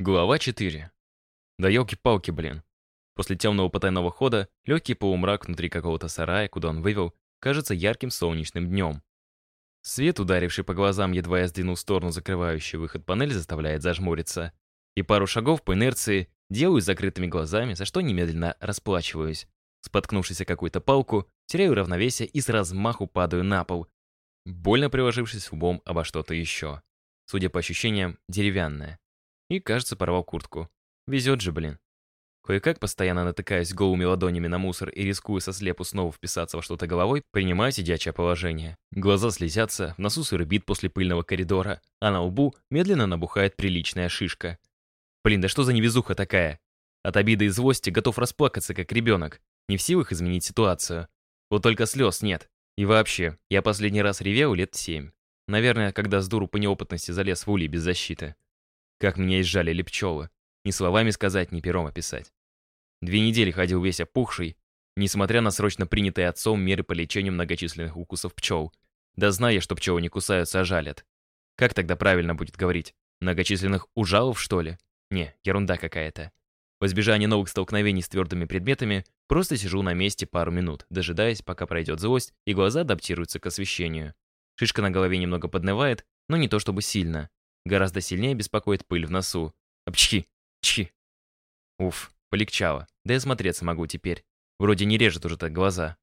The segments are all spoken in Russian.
Глава 4. Да елки-палки, блин. После темного потайного хода, легкий полумрак внутри какого-то сарая, куда он вывел, кажется ярким солнечным днем. Свет, ударивший по глазам, едва я сдвинул в сторону закрывающую выход панель, заставляет зажмуриться. И пару шагов по инерции делаю с закрытыми глазами, за что немедленно расплачиваюсь. Споткнувшись о какую-то палку, теряю равновесие и с размаху падаю на пол, больно приложившись лбом обо что-то еще. Судя по ощущениям, деревянное. И, кажется, порвал куртку. Везет же, блин. Кое-как, постоянно натыкаясь голыми ладонями на мусор и рискуя со слепу снова вписаться во что-то головой, принимаю сидячее положение. Глаза слезятся, в носу сырбит после пыльного коридора, а на лбу медленно набухает приличная шишка. Блин, да что за невезуха такая? От обиды и злости готов расплакаться, как ребенок. Не в силах изменить ситуацию. Вот только слез нет. И вообще, я последний раз ревел лет семь. Наверное, когда с дуру по неопытности залез в улей без защиты. Как меня изжалили пчелы. Ни словами сказать, ни пером описать. Две недели ходил весь опухший, несмотря на срочно принятые отцом меры по лечению многочисленных укусов пчел. Да зная, что пчелы не кусаются, а жалят. Как тогда правильно будет говорить? Многочисленных ужалов, что ли? Не, ерунда какая-то. В избежание новых столкновений с твердыми предметами, просто сижу на месте пару минут, дожидаясь, пока пройдет злость, и глаза адаптируются к освещению. Шишка на голове немного поднывает, но не то чтобы сильно. Гораздо сильнее беспокоит пыль в носу. Апчхи! Чхи! Уф, полегчало. Да я смотреться могу теперь. Вроде не режет уже так глаза.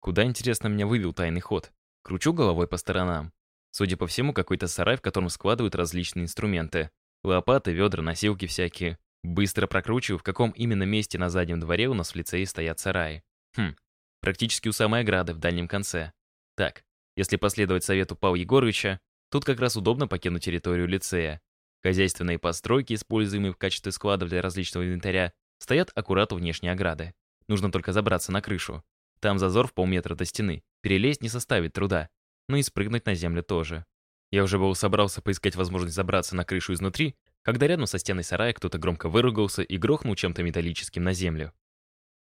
Куда, интересно, меня вывел тайный ход? Кручу головой по сторонам. Судя по всему, какой-то сарай, в котором складывают различные инструменты. Лопаты, ведра, носилки всякие. Быстро прокручиваю, в каком именно месте на заднем дворе у нас в лицее стоят сараи. Хм, практически у самой ограды в дальнем конце. Так, если последовать совету Павла Егоровича, тут как раз удобно покинуть территорию лицея. Хозяйственные постройки, используемые в качестве складов для различного инвентаря, стоят аккурат у внешней ограды. Нужно только забраться на крышу. Там зазор в полметра до стены. Перелезть не составит труда. Но и спрыгнуть на землю тоже. Я уже был собрался поискать возможность забраться на крышу изнутри, когда рядом со стеной сарая кто-то громко выругался и грохнул чем-то металлическим на землю.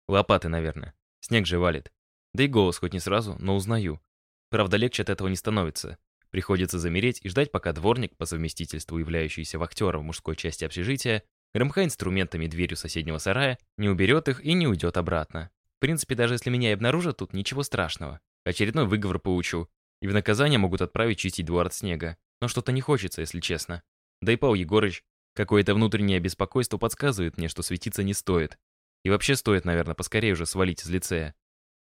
Лопаты, наверное. Снег же валит. Да и голос хоть не сразу, но узнаю. Правда, легче от этого не становится. Приходится замереть и ждать, пока дворник, по совместительству являющийся вахтером в мужской части общежития, громха инструментами дверью соседнего сарая, не уберет их и не уйдет обратно. В принципе, даже если меня и обнаружат, тут ничего страшного. Очередной выговор получу. И в наказание могут отправить чистить двор от снега. Но что-то не хочется, если честно. Да и Павел Егорыч, какое-то внутреннее беспокойство подсказывает мне, что светиться не стоит. И вообще стоит, наверное, поскорее уже свалить из лицея.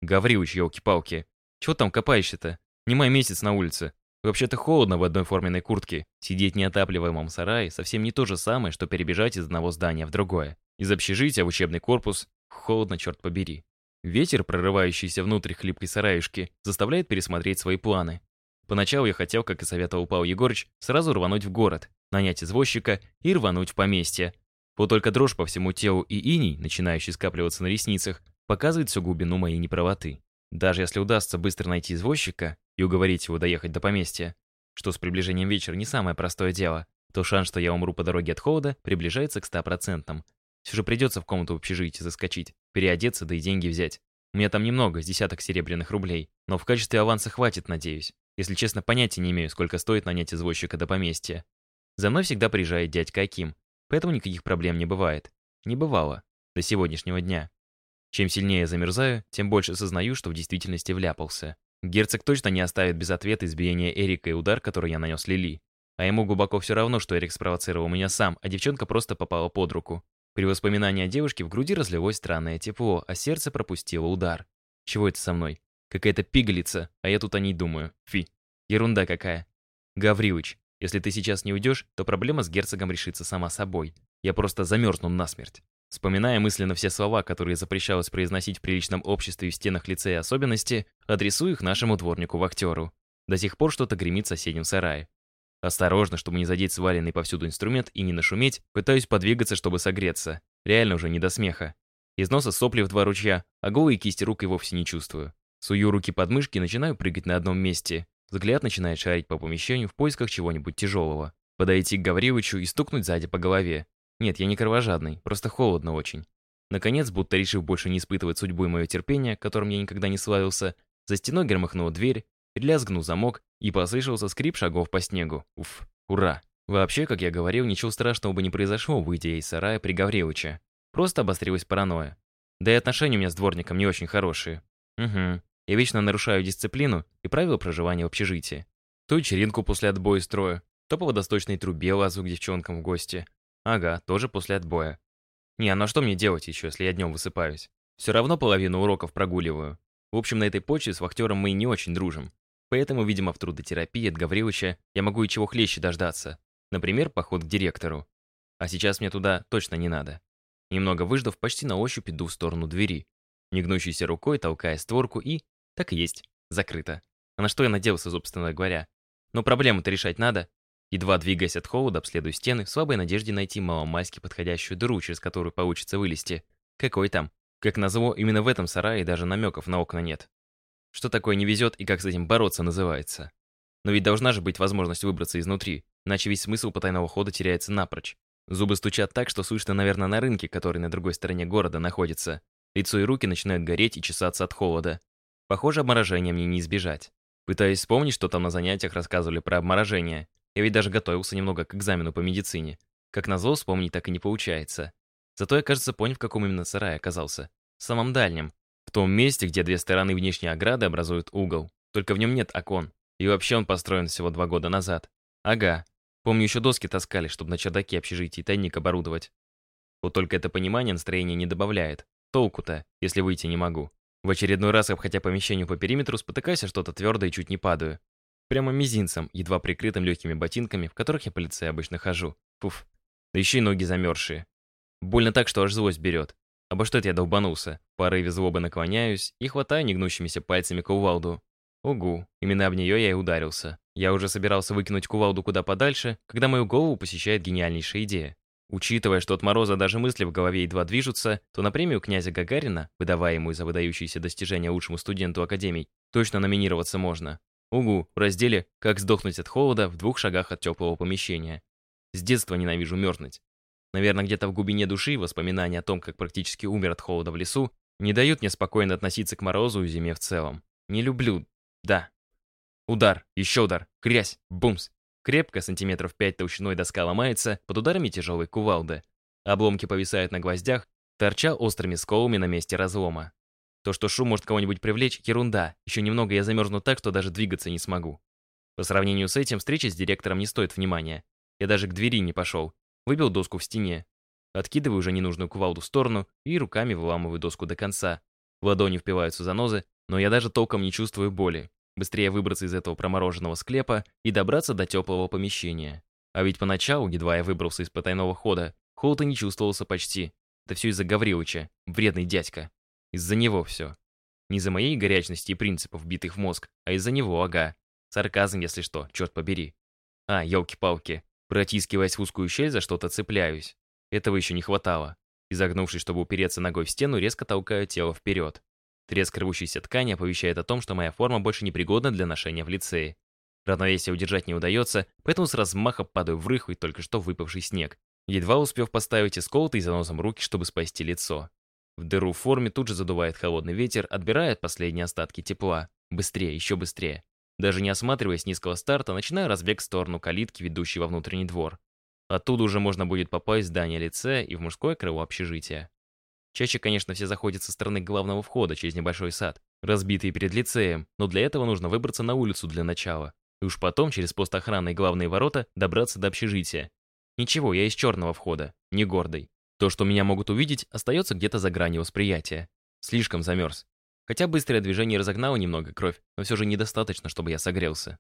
Гаврилыч, елки-палки, чего там копаешься-то? Не май месяц на улице. Вообще-то холодно в одной форменной куртке. Сидеть в неотапливаемом сарае совсем не то же самое, что перебежать из одного здания в другое. Из общежития в учебный корпус холодно, черт побери. Ветер, прорывающийся внутрь хлипкой сараюшки, заставляет пересмотреть свои планы. Поначалу я хотел, как и советовал Павел Егорыч, сразу рвануть в город, нанять извозчика и рвануть в поместье. Вот только дрожь по всему телу и иней, начинающий скапливаться на ресницах, показывает всю глубину моей неправоты. Даже если удастся быстро найти извозчика и уговорить его доехать до поместья, что с приближением вечера не самое простое дело, то шанс, что я умру по дороге от холода, приближается к 100%. Все же придется в комнату в общежитии заскочить, переодеться, да и деньги взять. У меня там немного, с десяток серебряных рублей, но в качестве аванса хватит, надеюсь. Если честно, понятия не имею, сколько стоит нанять извозчика до поместья. За мной всегда приезжает дядька Аким, поэтому никаких проблем не бывает. Не бывало. До сегодняшнего дня. Чем сильнее я замерзаю, тем больше сознаю, что в действительности вляпался. Герцог точно не оставит без ответа избиение Эрика и удар, который я нанес Лили. А ему глубоко все равно, что Эрик спровоцировал меня сам, а девчонка просто попала под руку. При воспоминании о девушке в груди разлилось странное тепло, а сердце пропустило удар. Чего это со мной? Какая-то пигалица, а я тут о ней думаю. Фи. Ерунда какая. Гаврилыч, если ты сейчас не уйдешь, то проблема с герцогом решится сама собой. Я просто замерзну насмерть. Вспоминая мысленно все слова, которые запрещалось произносить в приличном обществе и в стенах лицея особенности, адресую их нашему дворнику-вахтеру. До сих пор что-то гремит в соседнем сарае. Осторожно, чтобы не задеть сваленный повсюду инструмент и не нашуметь, пытаюсь подвигаться, чтобы согреться. Реально уже не до смеха. Из носа сопли в два ручья, а голые кисти рук и вовсе не чувствую. Сую руки под мышки и начинаю прыгать на одном месте. Взгляд начинает шарить по помещению в поисках чего-нибудь тяжелого. Подойти к Гавриловичу и стукнуть сзади по голове. Нет, я не кровожадный, просто холодно очень. Наконец, будто решив больше не испытывать судьбу и мое терпение, которым я никогда не славился, за стеной громыхнула дверь, лязгнул замок и послышался скрип шагов по снегу. Уф, ура! Вообще, как я говорил, ничего страшного бы не произошло, выйдя из сарая при Гавриловиче. Просто обострилась паранойя. Да и отношения у меня с дворником не очень хорошие. Угу. Я вечно нарушаю дисциплину и правила проживания в общежитии. То вечеринку после отбоя строю, то по водосточной трубе лазу к девчонкам в гости. Ага, тоже после отбоя. Не, а на что мне делать еще, если я днем высыпаюсь? Все равно половину уроков прогуливаю. В общем, на этой почве с вахтером мы не очень дружим. Поэтому, видимо, в трудотерапии от Гавриловича я могу и чего хлеще дождаться. Например, поход к директору. А сейчас мне туда точно не надо. Немного выждав, почти на ощупь иду в сторону двери. Негнущейся рукой толкая створку и... Так и есть. Закрыто. А на что я надеялся, собственно говоря? Но проблему-то решать надо. Едва двигаясь от холода, обследую стены, в слабой надежде найти маломальски подходящую дыру, через которую получится вылезти. Какой там? Как назло, именно в этом сарае даже намеков на окна нет. Что такое не везет и как с этим бороться называется. Но ведь должна же быть возможность выбраться изнутри, иначе весь смысл потайного хода теряется напрочь. Зубы стучат так, что слышно, наверное, на рынке, который на другой стороне города находится. Лицо и руки начинают гореть и чесаться от холода. Похоже, обморожения мне не избежать. Пытаюсь вспомнить, что там на занятиях рассказывали про обморожение. Я ведь даже готовился немного к экзамену по медицине. Как назло, вспомнить так и не получается. Зато я, кажется, понял, в каком именно сарае оказался. В самом дальнем. В том месте, где две стороны внешней ограды образуют угол. Только в нем нет окон. И вообще он построен всего два года назад. Ага, Помню, еще доски таскали, чтобы на чердаке общежития тайник оборудовать. Вот только это понимание настроения не добавляет. Толку-то, если выйти не могу. В очередной раз, обходя помещению по периметру, спотыкаясь что-то твердое и чуть не падаю. Прямо мизинцем, едва прикрытым легкими ботинками, в которых я по лице обычно хожу. Пуф. Да еще и ноги замерзшие. Больно так, что аж злость берет. Обо что это я долбанулся? Порыве злобы наклоняюсь и хватаю негнущимися пальцами кувалду. Угу, именно об нее я и ударился. Я уже собирался выкинуть кувалду куда подальше, когда мою голову посещает гениальнейшая идея. Учитывая, что от мороза даже мысли в голове едва движутся, то на премию князя Гагарина, выдаваемую за выдающиеся достижения лучшему студенту академий, точно номинироваться можно. Угу, в разделе «Как сдохнуть от холода» в двух шагах от теплого помещения. С детства ненавижу мерзнуть. Наверное, где-то в глубине души воспоминания о том, как практически умер от холода в лесу, не дают мне спокойно относиться к морозу и зиме в целом. Не люблю. Да, Удар, еще удар, хрясь, бумс. Крепко, сантиметров пять толщиной доска ломается под ударами тяжелой кувалды. Обломки повисают на гвоздях, торча острыми сколами на месте разлома. То, что шум может кого-нибудь привлечь, ерунда. Еще немного я замерзну так, что даже двигаться не смогу. По сравнению с этим, встреча с директором не стоит внимания. Я даже к двери не пошел. Выбил доску в стене. Откидываю уже ненужную кувалду в сторону и руками выламываю доску до конца. В ладони впиваются занозы, но я даже толком не чувствую боли. Быстрее выбраться из этого промороженного склепа и добраться до теплого помещения. А ведь поначалу, едва я выбрался из потайного хода, холод и не чувствовался почти. Это все из-за Гавриловича, вредный дядька. Из-за него все. Не из-за моей горячности и принципов, битых в мозг, а из-за него, ага. Сарказм, если что, черт побери. А, елки-палки. Протискиваясь в узкую щель, за что-то цепляюсь. Этого еще не хватало. Изогнувшись, чтобы упереться ногой в стену, резко толкаю тело вперед. Треск рвущейся ткани оповещает о том, что моя форма больше не пригодна для ношения в лицее. Равновесие удержать не удается, поэтому с размаха падаю в рыхлый только что выпавший снег, едва успев поставить исколотый заносом руки, чтобы спасти лицо. В дыру в форме тут же задувает холодный ветер, отбирает последние остатки тепла. Быстрее, еще быстрее. Даже не осматриваясь низкого старта, начинаю разбег в сторону калитки, ведущей во внутренний двор. Оттуда уже можно будет попасть в здание лицея и в мужское крыло общежития. Чаще, конечно, все заходят со стороны главного входа через небольшой сад, разбитый перед лицеем, но для этого нужно выбраться на улицу для начала. И уж потом через пост охраны и главные ворота добраться до общежития. Ничего, я из черного входа, не гордый. То, что меня могут увидеть, остается где-то за гранью восприятия. Слишком замерз. Хотя быстрое движение разогнало немного кровь, но все же недостаточно, чтобы я согрелся.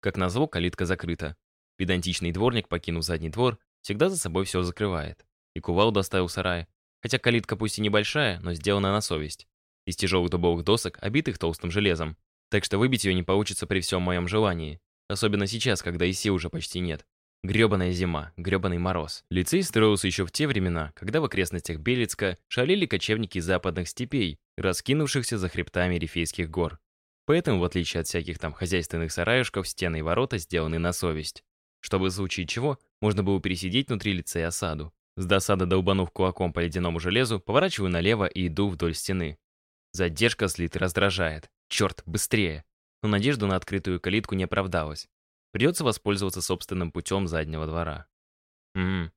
Как назло, калитка закрыта. Педантичный дворник, покинув задний двор, всегда за собой все закрывает. И кувалду оставил в Хотя калитка пусть и небольшая, но сделана на совесть. Из тяжелых дубовых досок, обитых толстым железом. Так что выбить ее не получится при всем моем желании. Особенно сейчас, когда и сил уже почти нет. Гребаная зима, гребаный мороз. Лицей строился еще в те времена, когда в окрестностях Белецка шалили кочевники западных степей, раскинувшихся за хребтами Рифейских гор. Поэтому, в отличие от всяких там хозяйственных сараюшков, стены и ворота сделаны на совесть. Чтобы в случае чего, можно было пересидеть внутри лицея осаду. С досады долбанув кулаком по ледяному железу, поворачиваю налево и иду вдоль стены. Задержка слит раздражает. Черт, быстрее. Но надежда на открытую калитку не оправдалась. Придется воспользоваться собственным путем заднего двора. Угу.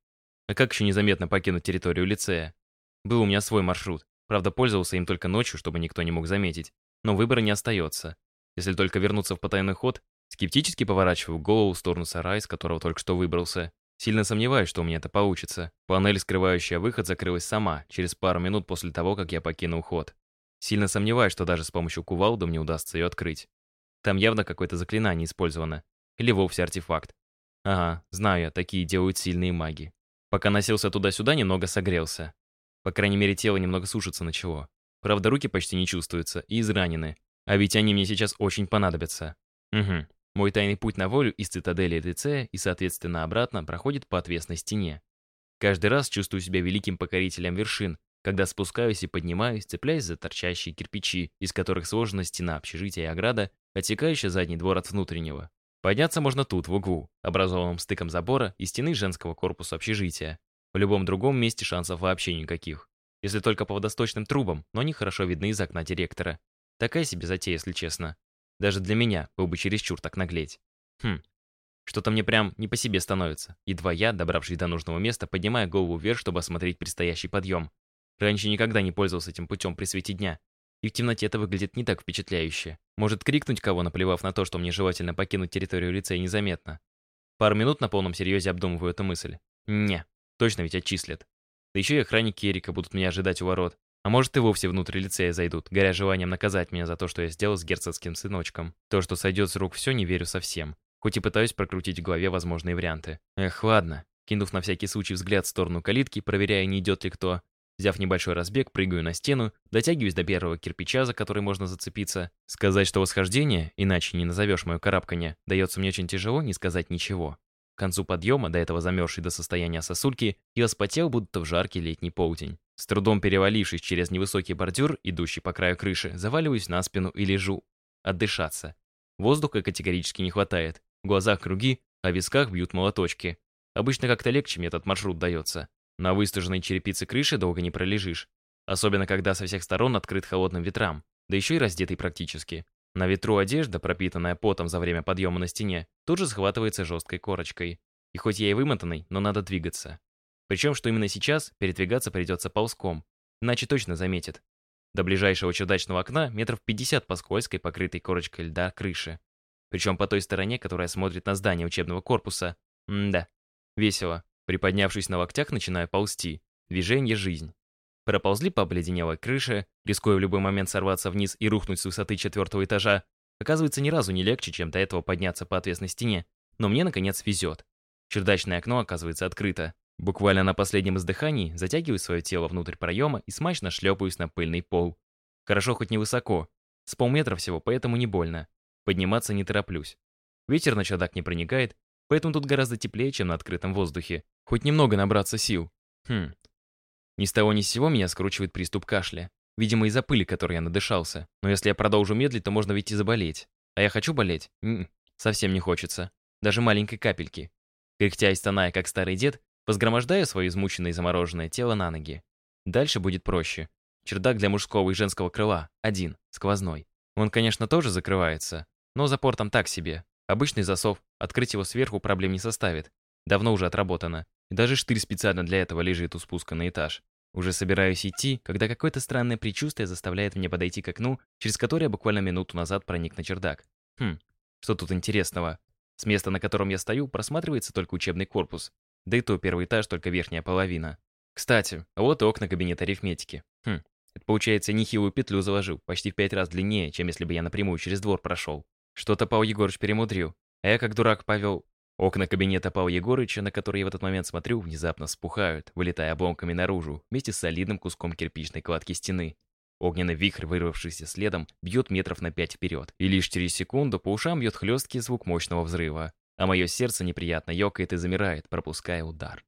А как еще незаметно покинуть территорию лицея? Был у меня свой маршрут. Правда, пользовался им только ночью, чтобы никто не мог заметить. Но выбора не остается. Если только вернуться в потайной ход, скептически поворачиваю голову в сторону сарая, из которого только что выбрался. Сильно сомневаюсь, что у меня это получится. Панель, скрывающая выход, закрылась сама, через пару минут после того, как я покинул ход. Сильно сомневаюсь, что даже с помощью кувалды мне удастся ее открыть. Там явно какое-то заклинание использовано. Или вовсе артефакт. Ага, знаю я, такие делают сильные маги. Пока носился туда-сюда, немного согрелся. По крайней мере, тело немного сушиться начало. Правда, руки почти не чувствуются и изранены. А ведь они мне сейчас очень понадобятся. Угу. Мой тайный путь на волю из цитадели Эдицея и, соответственно, обратно проходит по отвесной стене. Каждый раз чувствую себя великим покорителем вершин, когда спускаюсь и поднимаюсь, цепляясь за торчащие кирпичи, из которых сложена стена общежития и ограда, отсекающая задний двор от внутреннего. Подняться можно тут, в углу, образованном стыком забора и стены женского корпуса общежития. В любом другом месте шансов вообще никаких. Если только по водосточным трубам, но они хорошо видны из окна директора. Такая себе затея, если честно. Даже для меня был бы чересчур так наглеть. Хм. Что-то мне прям не по себе становится. Едва я, добравшись до нужного места, поднимая голову вверх, чтобы осмотреть предстоящий подъем. Раньше никогда не пользовался этим путем при свете дня. И в темноте это выглядит не так впечатляюще. Может крикнуть кого, наплевав на то, что мне желательно покинуть территорию лицея незаметно. Пару минут на полном серьезе обдумываю эту мысль. Не, точно ведь отчислят. Да еще и охранники Эрика будут меня ожидать у ворот. А может и вовсе внутрь лицея зайдут, горя желанием наказать меня за то, что я сделал с герцогским сыночком. То, что сойдет с рук все, не верю совсем. Хоть и пытаюсь прокрутить в голове возможные варианты. Эх, ладно. Кинув на всякий случай взгляд в сторону калитки, проверяя, не идет ли кто, Взяв небольшой разбег, прыгаю на стену, дотягиваюсь до первого кирпича, за который можно зацепиться. Сказать, что восхождение, иначе не назовешь мое карабканье, дается мне очень тяжело, не сказать ничего. К концу подъема, до этого замерзший до состояния сосульки, я вспотел, будто в жаркий летний полдень. С трудом перевалившись через невысокий бордюр, идущий по краю крыши, заваливаюсь на спину и лежу. Отдышаться. Воздуха категорически не хватает. В глазах круги, а в висках бьют молоточки. Обычно как-то легче мне этот маршрут дается. На выстуженной черепице крыши долго не пролежишь. Особенно, когда со всех сторон открыт холодным ветрам, да еще и раздетый практически. На ветру одежда, пропитанная потом за время подъема на стене, тут же схватывается жесткой корочкой. И хоть я и вымотанный, но надо двигаться. Причем, что именно сейчас передвигаться придется ползком, иначе точно заметит. До ближайшего чердачного окна метров 50 по скользкой, покрытой корочкой льда крыши. Причем по той стороне, которая смотрит на здание учебного корпуса. М да, весело. Приподнявшись на локтях, начинаю ползти. Движение — жизнь. Проползли по обледенелой крыше, рискуя в любой момент сорваться вниз и рухнуть с высоты четвертого этажа. Оказывается, ни разу не легче, чем до этого подняться по отвесной стене. Но мне, наконец, везет. Чердачное окно оказывается открыто. Буквально на последнем издыхании затягиваю свое тело внутрь проема и смачно шлепаюсь на пыльный пол. Хорошо хоть невысоко. С полметра всего, поэтому не больно. Подниматься не тороплюсь. Ветер на чердак не проникает, поэтому тут гораздо теплее, чем на открытом воздухе. Хоть немного набраться сил. Хм. Ни с того ни с сего меня скручивает приступ кашля. Видимо, из-за пыли, которой я надышался. Но если я продолжу медлить, то можно ведь и заболеть. А я хочу болеть? М -м, совсем не хочется. Даже маленькой капельки. Кряхтя и стоная, как старый дед, возгромождаю свое измученное и замороженное тело на ноги. Дальше будет проще. Чердак для мужского и женского крыла. Один. Сквозной. Он, конечно, тоже закрывается. Но запор там так себе. Обычный засов. Открыть его сверху проблем не составит. Давно уже отработано. И даже штырь специально для этого лежит у спуска на этаж. Уже собираюсь идти, когда какое-то странное предчувствие заставляет меня подойти к окну, через которое буквально минуту назад проник на чердак. Хм, что тут интересного? С места, на котором я стою, просматривается только учебный корпус. Да и то первый этаж, только верхняя половина. Кстати, вот и окна кабинета арифметики. Хм, это получается нехилую петлю заложил, почти в пять раз длиннее, чем если бы я напрямую через двор прошел. Что-то Павел Егорович перемудрил. А я как дурак повел Окна кабинета Павла Егорыча, на которые я в этот момент смотрю, внезапно вспухают, вылетая обломками наружу, вместе с солидным куском кирпичной кладки стены. Огненный вихрь, вырвавшийся следом, бьет метров на пять вперед. И лишь через секунду по ушам бьет хлесткий звук мощного взрыва. А мое сердце неприятно ёкает и замирает, пропуская удар.